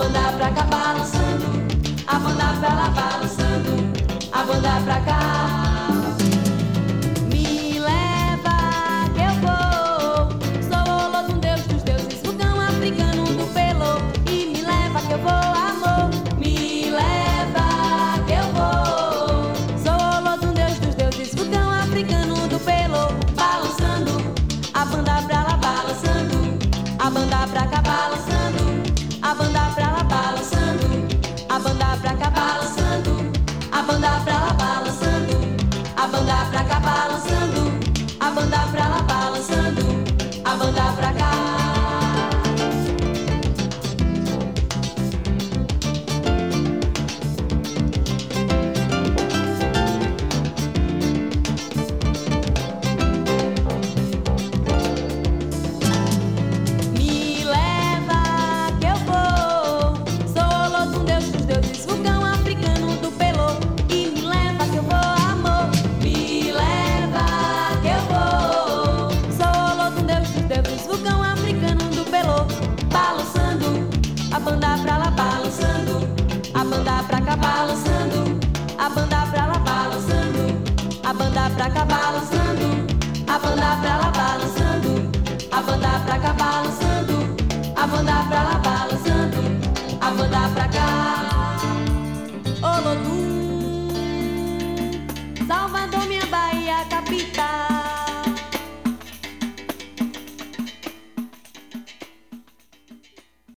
banda pra cá balançando, a banda pra lá balançando, a banda pra cá. Salvador, minha Bahia, capital.